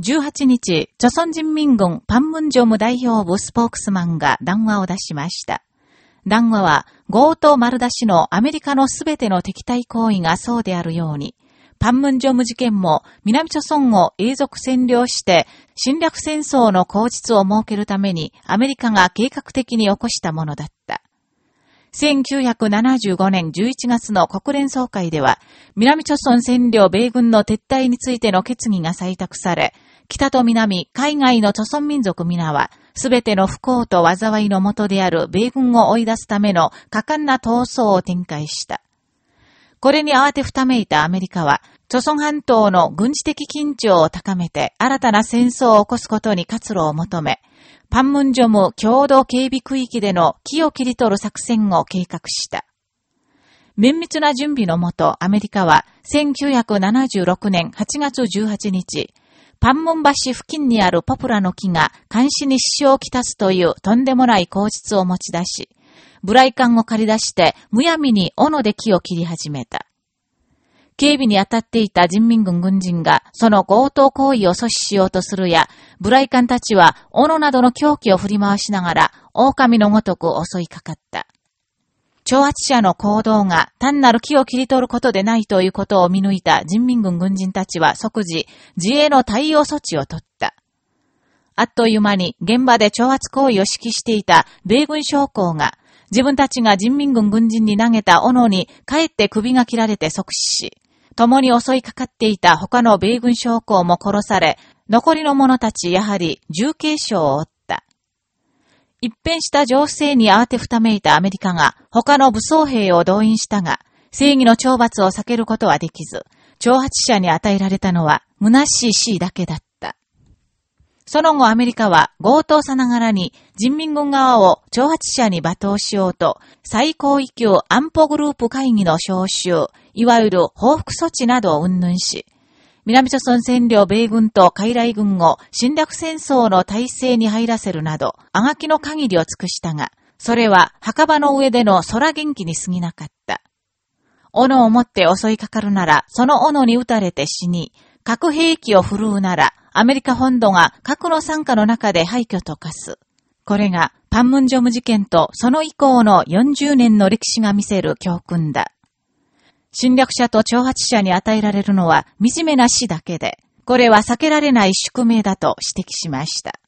18日、朝鮮人民軍パンムンジョム代表部スポークスマンが談話を出しました。談話は、強盗丸出しのアメリカのすべての敵対行為がそうであるように、パンムンジョム事件も南朝鮮を永続占領して侵略戦争の口実を設けるためにアメリカが計画的に起こしたものだった。1975年11月の国連総会では、南朝村占領米軍の撤退についての決議が採択され、北と南、海外の朝村民族皆は、すべての不幸と災いのもとである米軍を追い出すための果敢な闘争を展開した。これに慌てふためいたアメリカは、朝鮮半島の軍事的緊張を高めて新たな戦争を起こすことに活路を求め、パンムンジョム共同警備区域での木を切り取る作戦を計画した。綿密な準備のもと、アメリカは1976年8月18日、パンムン橋付近にあるポプラの木が監視に支障をきたすというとんでもない口実を持ち出し、ブライカンを借り出してむやみに斧で木を切り始めた。警備に当たっていた人民軍軍人が、その強盗行為を阻止しようとするや、ブライカンたちは、斧などの凶器を振り回しながら、狼のごとく襲いかかった。挑発者の行動が単なる木を切り取ることでないということを見抜いた人民軍軍人たちは即時、自衛の対応措置を取った。あっという間に現場で挑発行為を指揮していた米軍将校が、自分たちが人民軍軍人に投げた斧に、かえって首が切られて即死し、共に襲いかかっていた他の米軍将校も殺され、残りの者たちやはり重軽傷を負った。一変した情勢に慌てふためいたアメリカが他の武装兵を動員したが、正義の懲罰を避けることはできず、挑発者に与えられたのは虚しい死だけだった。その後アメリカは強盗さながらに人民軍側を挑発者に罵倒しようと最高位級安保グループ会議の招集、いわゆる報復措置などを云々し、南朝鮮占領米軍と海来軍を侵略戦争の体制に入らせるなど、あがきの限りを尽くしたが、それは墓場の上での空元気に過ぎなかった。斧を持って襲いかかるなら、その斧に撃たれて死に、核兵器を振るうなら、アメリカ本土が核の参加の中で廃墟と化す。これがパンムンジョム事件とその以降の40年の歴史が見せる教訓だ。侵略者と挑発者に与えられるのは惨めな死だけで、これは避けられない宿命だと指摘しました。